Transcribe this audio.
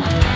Bye.